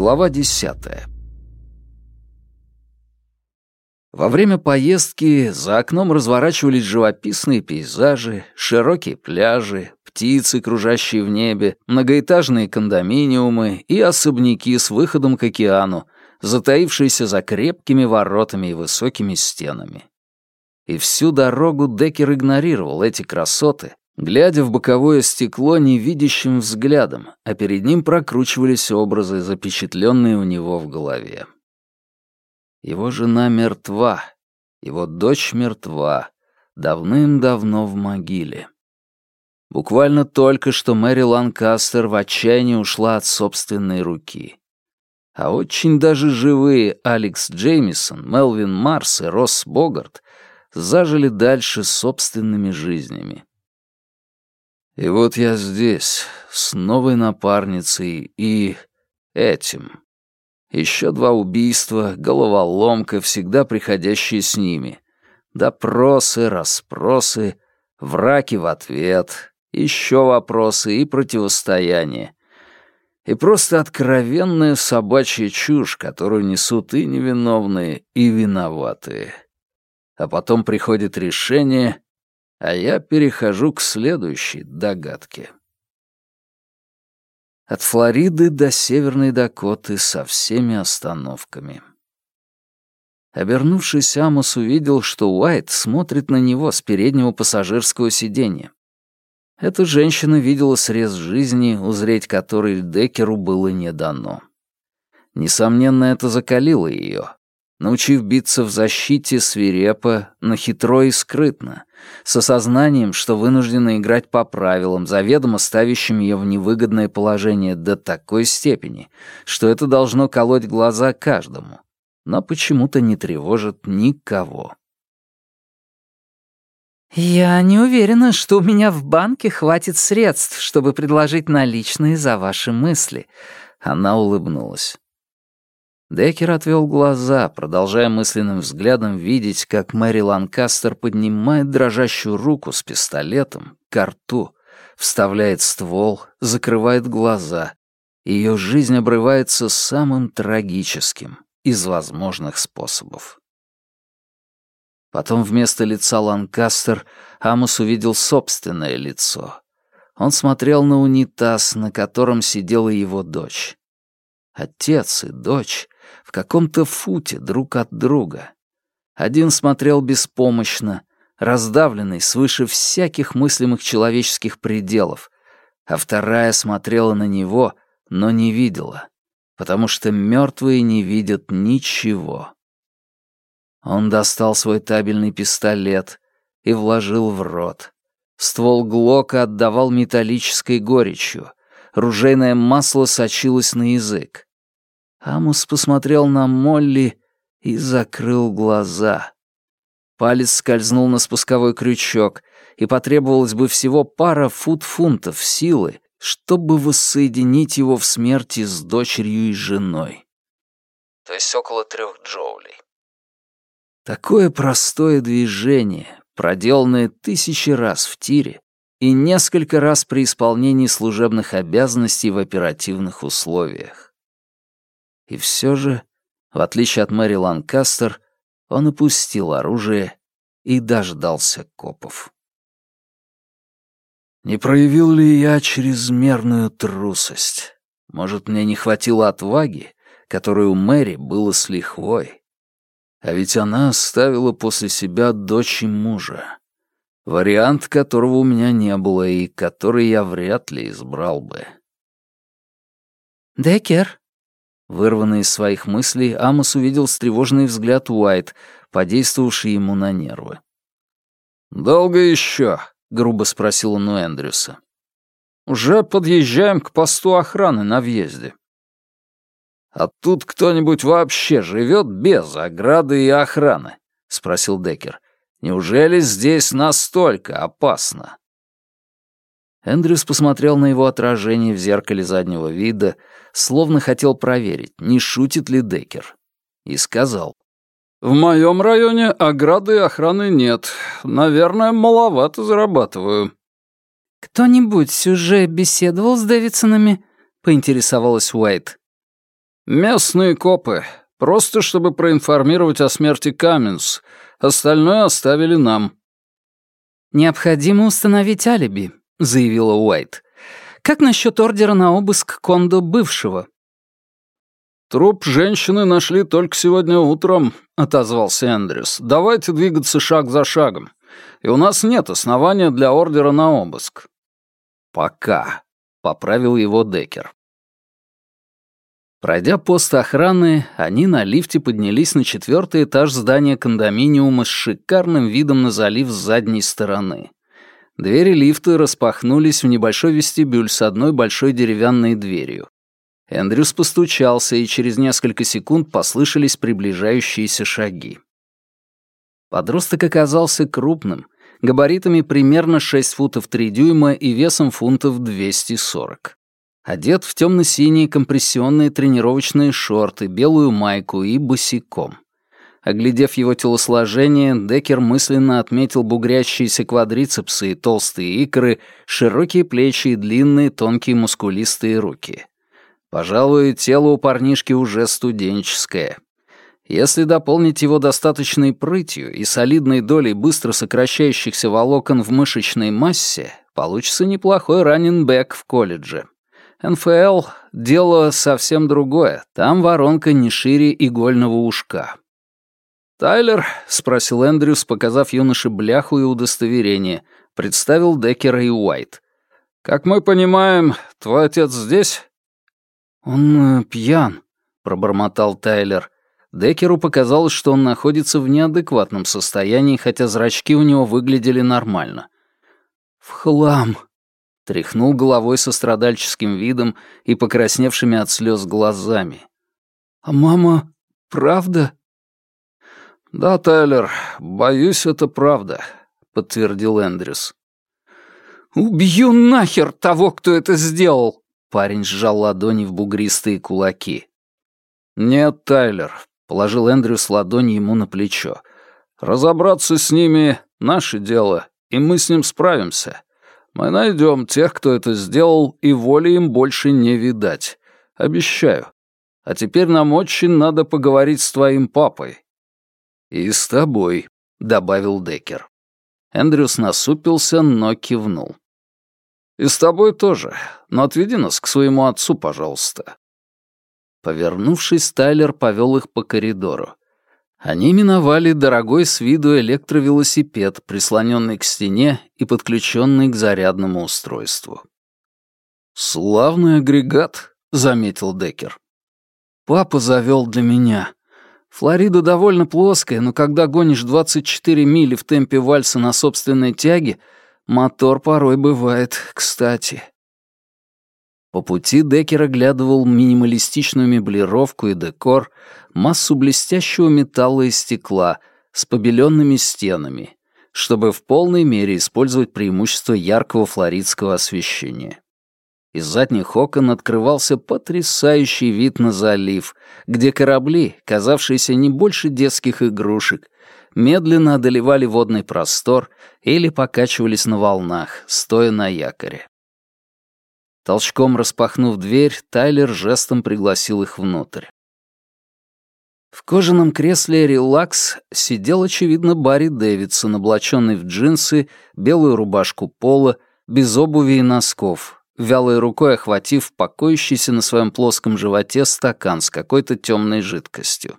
Глава десятая. Во время поездки за окном разворачивались живописные пейзажи, широкие пляжи, птицы, кружащие в небе, многоэтажные кондоминиумы и особняки с выходом к океану, затаившиеся за крепкими воротами и высокими стенами. И всю дорогу Деккер игнорировал эти красоты, глядя в боковое стекло невидящим взглядом, а перед ним прокручивались образы, запечатленные у него в голове. Его жена мертва, его дочь мертва, давным-давно в могиле. Буквально только что Мэри Ланкастер в отчаянии ушла от собственной руки. А очень даже живые Алекс Джеймисон, Мелвин Марс и Росс Богарт зажили дальше собственными жизнями. И вот я здесь, с новой напарницей и этим. Еще два убийства, головоломка, всегда приходящие с ними. Допросы, расспросы, враки в ответ, еще вопросы и противостояние. И просто откровенная собачья чушь, которую несут и невиновные, и виноватые. А потом приходит решение, а я перехожу к следующей догадке. От Флориды до Северной Дакоты со всеми остановками. Обернувшись, Амос увидел, что Уайт смотрит на него с переднего пассажирского сиденья. Эта женщина видела срез жизни, узреть который Деккеру было не дано. Несомненно, это закалило ее, научив биться в защите свирепо, но хитро и скрытно, с осознанием, что вынуждена играть по правилам, заведомо ставящим ее в невыгодное положение до такой степени, что это должно колоть глаза каждому, но почему-то не тревожит никого. «Я не уверена, что у меня в банке хватит средств, чтобы предложить наличные за ваши мысли», — она улыбнулась. Деккер отвел глаза, продолжая мысленным взглядом видеть, как Мэри Ланкастер поднимает дрожащую руку с пистолетом к рту, вставляет ствол, закрывает глаза. Ее жизнь обрывается самым трагическим из возможных способов. Потом вместо лица Ланкастер Амос увидел собственное лицо. Он смотрел на унитаз, на котором сидела его дочь. Отец и дочь в каком-то футе друг от друга. Один смотрел беспомощно, раздавленный свыше всяких мыслимых человеческих пределов, а вторая смотрела на него, но не видела, потому что мертвые не видят ничего. Он достал свой табельный пистолет и вложил в рот. Ствол Глока отдавал металлической горечью. Ружейное масло сочилось на язык. Амус посмотрел на Молли и закрыл глаза. Палец скользнул на спусковой крючок, и потребовалось бы всего пара фут-фунтов силы, чтобы воссоединить его в смерти с дочерью и женой. То есть около трех джоулей. Такое простое движение, проделанное тысячи раз в тире и несколько раз при исполнении служебных обязанностей в оперативных условиях. И все же, в отличие от Мэри Ланкастер, он опустил оружие и дождался копов. Не проявил ли я чрезмерную трусость? Может, мне не хватило отваги, которой у Мэри было с лихвой? А ведь она оставила после себя дочь и мужа. Вариант, которого у меня не было и который я вряд ли избрал бы. «Деккер», Вырванный из своих мыслей, Амос увидел встревоженный взгляд Уайт, подействовавший ему на нервы. «Долго еще?» — грубо спросил он у Эндрюса. «Уже подъезжаем к посту охраны на въезде». «А тут кто-нибудь вообще живет без ограды и охраны?» — спросил Деккер. «Неужели здесь настолько опасно?» Эндрюс посмотрел на его отражение в зеркале заднего вида, словно хотел проверить, не шутит ли Деккер. И сказал. «В моем районе ограды и охраны нет. Наверное, маловато зарабатываю». «Кто-нибудь уже беседовал с Дэвидсонами?» — поинтересовалась Уайт. «Местные копы. Просто чтобы проинформировать о смерти Каменс. Остальное оставили нам». «Необходимо установить алиби», — заявила Уайт. «Как насчет ордера на обыск Кондо бывшего?» «Труп женщины нашли только сегодня утром», — отозвался Эндрюс. «Давайте двигаться шаг за шагом. И у нас нет основания для ордера на обыск». «Пока», — поправил его Деккер. Пройдя пост охраны, они на лифте поднялись на четвертый этаж здания кондоминиума с шикарным видом на залив с задней стороны. Двери лифта распахнулись в небольшой вестибюль с одной большой деревянной дверью. Эндрюс постучался, и через несколько секунд послышались приближающиеся шаги. Подросток оказался крупным, габаритами примерно 6 футов 3 дюйма и весом фунтов 240 одет в темно-синие компрессионные тренировочные шорты, белую майку и босиком. Оглядев его телосложение, Деккер мысленно отметил бугрящиеся квадрицепсы и толстые икры, широкие плечи и длинные тонкие мускулистые руки. Пожалуй, тело у парнишки уже студенческое. Если дополнить его достаточной прытью и солидной долей быстро сокращающихся волокон в мышечной массе, получится неплохой раннинбэк в колледже. НФЛ — дело совсем другое. Там воронка не шире игольного ушка. «Тайлер?» — спросил Эндрюс, показав юноше бляху и удостоверение. Представил Деккера и Уайт. «Как мы понимаем, твой отец здесь?» «Он э, пьян», — пробормотал Тайлер. Деккеру показалось, что он находится в неадекватном состоянии, хотя зрачки у него выглядели нормально. «В хлам», тряхнул головой со страдальческим видом и покрасневшими от слез глазами. «А мама, правда?» «Да, Тайлер, боюсь, это правда», — подтвердил Эндрюс. «Убью нахер того, кто это сделал!» Парень сжал ладони в бугристые кулаки. «Нет, Тайлер», — положил Эндрюс ладонь ему на плечо. «Разобраться с ними — наше дело, и мы с ним справимся. Мы найдем тех, кто это сделал, и воли им больше не видать. Обещаю. А теперь нам очень надо поговорить с твоим папой». «И с тобой», — добавил Деккер. Эндрюс насупился, но кивнул. «И с тобой тоже, но отведи нас к своему отцу, пожалуйста». Повернувшись, Тайлер повел их по коридору. Они миновали дорогой с виду электровелосипед, прислоненный к стене и подключенный к зарядному устройству. «Славный агрегат», — заметил Деккер. «Папа завел для меня. Флорида довольно плоская, но когда гонишь 24 мили в темпе вальса на собственной тяге, мотор порой бывает кстати». По пути Деккер оглядывал минималистичную меблировку и декор, массу блестящего металла и стекла с побеленными стенами, чтобы в полной мере использовать преимущество яркого флоридского освещения. Из задних окон открывался потрясающий вид на залив, где корабли, казавшиеся не больше детских игрушек, медленно одолевали водный простор или покачивались на волнах, стоя на якоре. Толчком распахнув дверь, Тайлер жестом пригласил их внутрь. В кожаном кресле «Релакс» сидел, очевидно, Барри Дэвидсон, облаченный в джинсы, белую рубашку пола, без обуви и носков, вялой рукой охватив покоящийся на своем плоском животе стакан с какой-то темной жидкостью.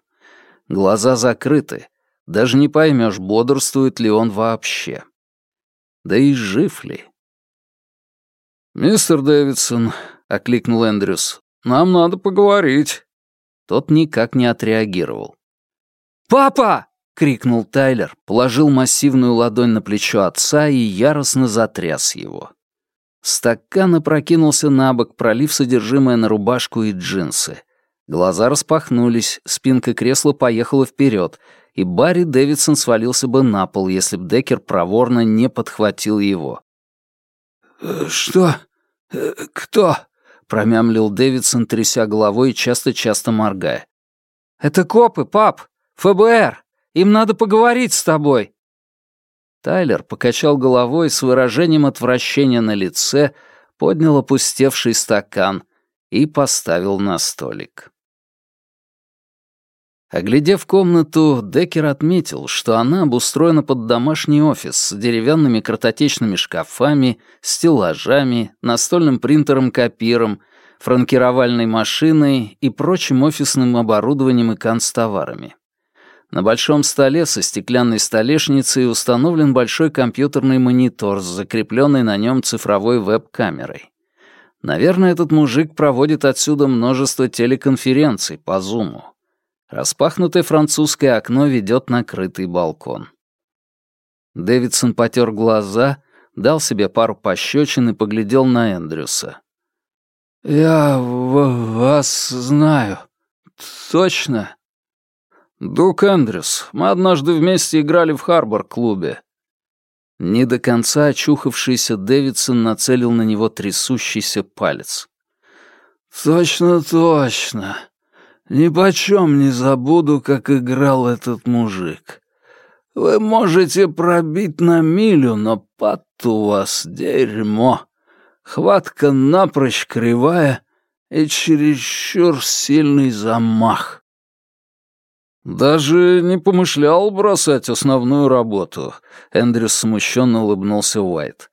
Глаза закрыты, даже не поймешь, бодрствует ли он вообще. Да и жив ли? «Мистер Дэвидсон», — окликнул Эндрюс, — «нам надо поговорить». Тот никак не отреагировал. «Папа!» — крикнул Тайлер, положил массивную ладонь на плечо отца и яростно затряс его. Стакан опрокинулся на бок, пролив содержимое на рубашку и джинсы. Глаза распахнулись, спинка кресла поехала вперед, и Барри Дэвидсон свалился бы на пол, если б Деккер проворно не подхватил его. Э, «Что? Э, кто?» — промямлил Дэвидсон, тряся головой и часто-часто моргая. «Это копы, пап! ФБР! Им надо поговорить с тобой!» Тайлер покачал головой с выражением отвращения на лице, поднял опустевший стакан и поставил на столик. Оглядев комнату, Деккер отметил, что она обустроена под домашний офис с деревянными картотечными шкафами, стеллажами, настольным принтером-копиром, франкировальной машиной и прочим офисным оборудованием и канцтоварами. На большом столе со стеклянной столешницей установлен большой компьютерный монитор с закрепленной на нем цифровой веб-камерой. Наверное, этот мужик проводит отсюда множество телеконференций по зуму. Распахнутое французское окно ведет на крытый балкон. Дэвидсон потер глаза, дал себе пару пощечин и поглядел на Эндрюса. «Я вас знаю. Точно?» «Дук Эндрюс. Мы однажды вместе играли в Харбор-клубе». Не до конца очухавшийся Дэвидсон нацелил на него трясущийся палец. «Точно, точно. Ни почем не забуду, как играл этот мужик. Вы можете пробить на милю, но пат у вас дерьмо. Хватка напрочь кривая и чересчур сильный замах. «Даже не помышлял бросать основную работу», — Эндрюс смущенно улыбнулся Уайт.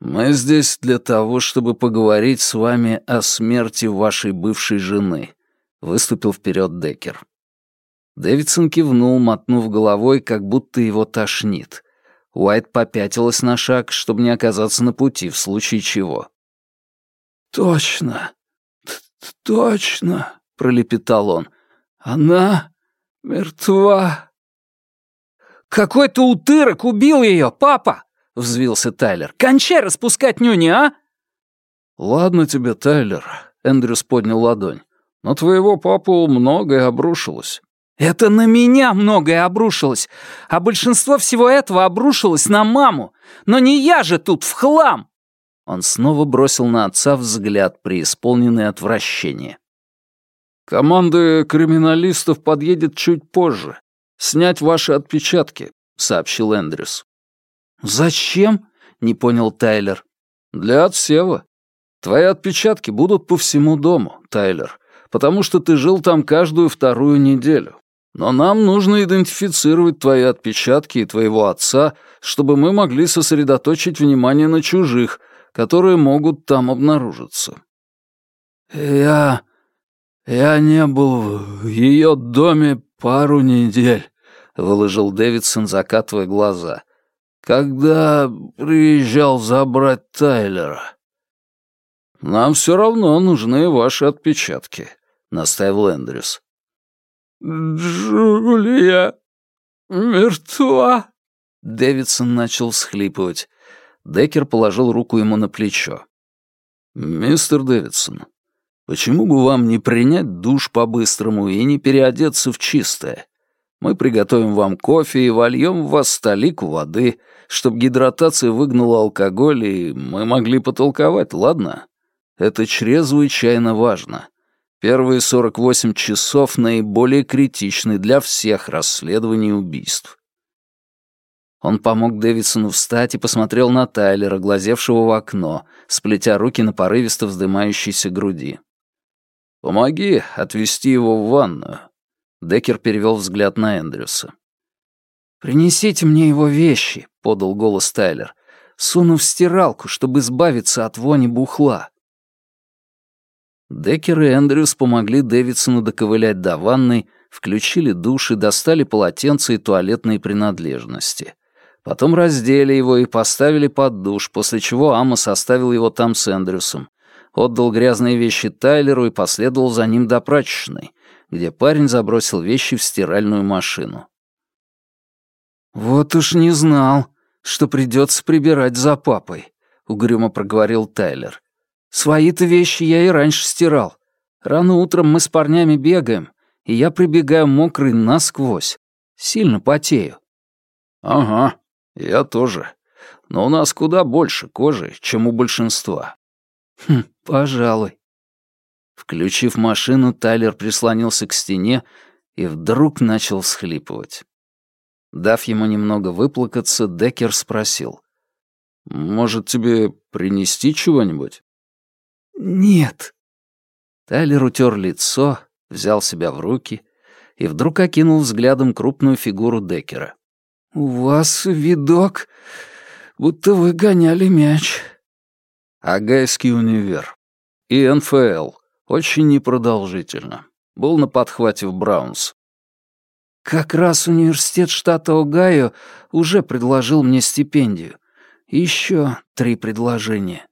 «Мы здесь для того, чтобы поговорить с вами о смерти вашей бывшей жены», выступил вперед Деккер. Дэвидсон кивнул, мотнув головой, как будто его тошнит. Уайт попятилась на шаг, чтобы не оказаться на пути, в случае чего. «Точно, точно», — пролепетал он. «Она мертва». «Какой-то утырок убил ее, папа!» — взвился Тайлер. «Кончай распускать нюни, а!» «Ладно тебе, Тайлер», — Эндрюс поднял ладонь. На твоего папу многое обрушилось». «Это на меня многое обрушилось, а большинство всего этого обрушилось на маму. Но не я же тут в хлам!» Он снова бросил на отца взгляд, преисполненный отвращения. «Команда криминалистов подъедет чуть позже. Снять ваши отпечатки», — сообщил Эндрюс. «Зачем?» — не понял Тайлер. «Для отсева. Твои отпечатки будут по всему дому, Тайлер потому что ты жил там каждую вторую неделю. Но нам нужно идентифицировать твои отпечатки и твоего отца, чтобы мы могли сосредоточить внимание на чужих, которые могут там обнаружиться». «Я... я не был в ее доме пару недель», — выложил Дэвидсон, закатывая глаза. «Когда приезжал забрать Тайлера?» «Нам все равно нужны ваши отпечатки», настаивал Эндрюс. «Джулия мертва?» Дэвидсон начал всхлипывать. Деккер положил руку ему на плечо. «Мистер Дэвидсон, почему бы вам не принять душ по-быстрому и не переодеться в чистое? Мы приготовим вам кофе и вольем в вас столику воды, чтобы гидратация выгнала алкоголь, и мы могли потолковать, ладно? Это чрезвычайно важно. Первые 48 часов наиболее критичны для всех расследований убийств. Он помог Дэвидсону встать и посмотрел на Тайлера, глазевшего в окно, сплетя руки на порывисто вздымающейся груди. «Помоги отвезти его в ванную». Деккер перевел взгляд на Эндрюса. «Принесите мне его вещи», — подал голос Тайлер. «Суну в стиралку, чтобы избавиться от вони бухла». Деккер и Эндрюс помогли Дэвидсону доковылять до ванной, включили душ и достали полотенца и туалетные принадлежности. Потом раздели его и поставили под душ, после чего Амос оставил его там с Эндрюсом, отдал грязные вещи Тайлеру и последовал за ним до прачечной, где парень забросил вещи в стиральную машину. «Вот уж не знал, что придется прибирать за папой», — угрюмо проговорил Тайлер. Свои-то вещи я и раньше стирал. Рано утром мы с парнями бегаем, и я прибегаю мокрый насквозь. Сильно потею. Ага, я тоже. Но у нас куда больше кожи, чем у большинства. Хм, пожалуй. Включив машину, Тайлер прислонился к стене и вдруг начал всхлипывать. Дав ему немного выплакаться, Деккер спросил. «Может, тебе принести чего-нибудь?» «Нет». Тайлер утер лицо, взял себя в руки и вдруг окинул взглядом крупную фигуру Деккера. «У вас видок, будто вы гоняли мяч». Агайский универ. И НФЛ. Очень непродолжительно. Был на подхвате в Браунс. Как раз университет штата Огайо уже предложил мне стипендию. Еще три предложения.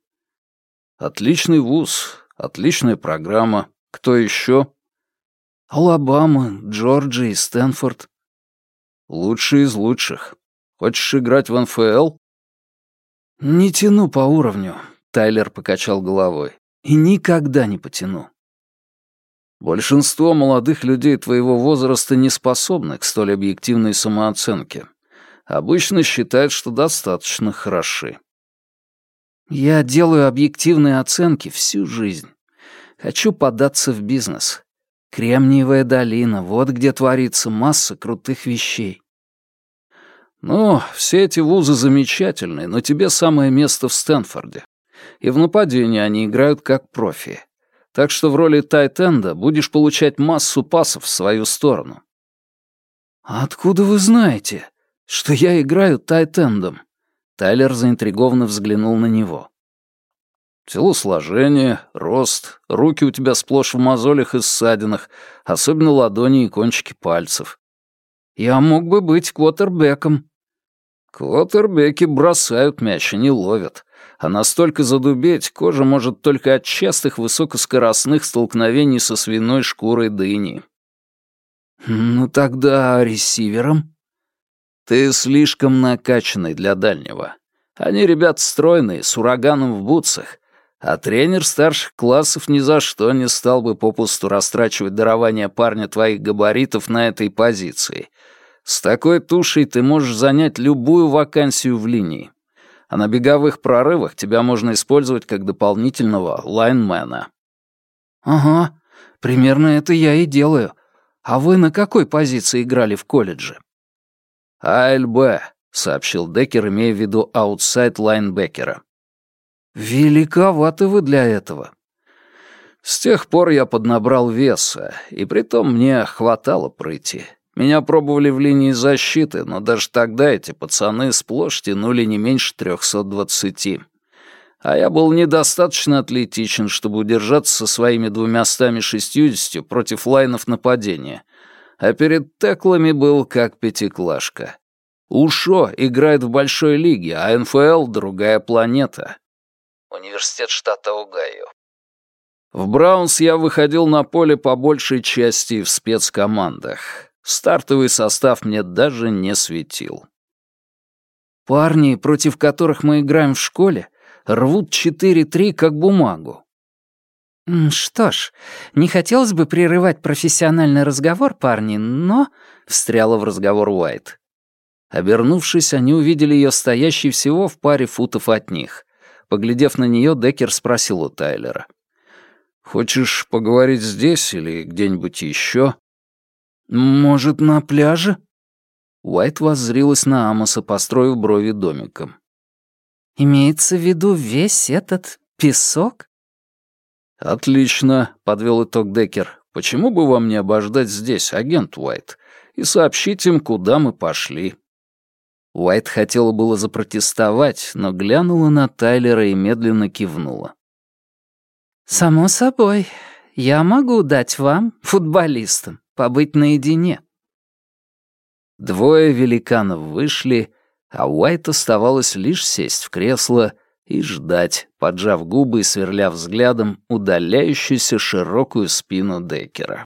Отличный вуз, отличная программа. Кто еще? Алабама, Джорджия и Стэнфорд. Лучший из лучших. Хочешь играть в НФЛ? Не тяну по уровню, Тайлер покачал головой. И никогда не потяну. Большинство молодых людей твоего возраста не способны к столь объективной самооценке. Обычно считают, что достаточно хороши. Я делаю объективные оценки всю жизнь. Хочу податься в бизнес. Кремниевая долина, вот где творится масса крутых вещей. Ну, все эти вузы замечательные, но тебе самое место в Стэнфорде. И в нападении они играют как профи. Так что в роли тайтенда будешь получать массу пасов в свою сторону. «А откуда вы знаете, что я играю тайтендом?» Тайлер заинтригованно взглянул на него. Телосложение, рост, руки у тебя сплошь в мозолях и ссадинах, особенно ладони и кончики пальцев. Я мог бы быть квотербеком. Квотербеки бросают мяч, а не ловят а настолько задубеть кожа может только от частых высокоскоростных столкновений со свиной шкурой дыни. «Ну тогда ресивером?» «Ты слишком накачанный для дальнего. Они ребят стройные, с ураганом в бутсах, а тренер старших классов ни за что не стал бы попусту растрачивать дарование парня твоих габаритов на этой позиции. С такой тушей ты можешь занять любую вакансию в линии а на беговых прорывах тебя можно использовать как дополнительного лайнмена». «Ага, примерно это я и делаю. А вы на какой позиции играли в колледже?» «АЛБ», — сообщил Деккер, имея в виду аутсайд лайнбекера. «Великоваты вы для этого». С тех пор я поднабрал веса, и притом мне хватало пройти. Меня пробовали в линии защиты, но даже тогда эти пацаны сплошь тянули не меньше 320. А я был недостаточно атлетичен, чтобы удержаться со своими двумястами шестьюдесятью против лайнов нападения. А перед теклами был как пятиклашка. УШО играет в большой лиге, а НФЛ — другая планета. Университет штата Огайо. В Браунс я выходил на поле по большей части в спецкомандах. Стартовый состав мне даже не светил. Парни, против которых мы играем в школе, рвут 4-3 как бумагу. «Что ж, не хотелось бы прерывать профессиональный разговор, парни, но...» — встряла в разговор Уайт. Обернувшись, они увидели ее стоящей всего в паре футов от них. Поглядев на нее, Деккер спросил у Тайлера. «Хочешь поговорить здесь или где-нибудь еще?» «Может, на пляже?» Уайт воззрилась на Амоса, построив брови домиком. «Имеется в виду весь этот песок?» «Отлично», — подвел итог Деккер. «Почему бы вам не обождать здесь, агент Уайт, и сообщить им, куда мы пошли?» Уайт хотела было запротестовать, но глянула на Тайлера и медленно кивнула. «Само собой. Я могу дать вам, футболистам, побыть наедине». Двое великанов вышли, а Уайт оставалось лишь сесть в кресло и ждать, поджав губы и сверля взглядом удаляющуюся широкую спину Деккера.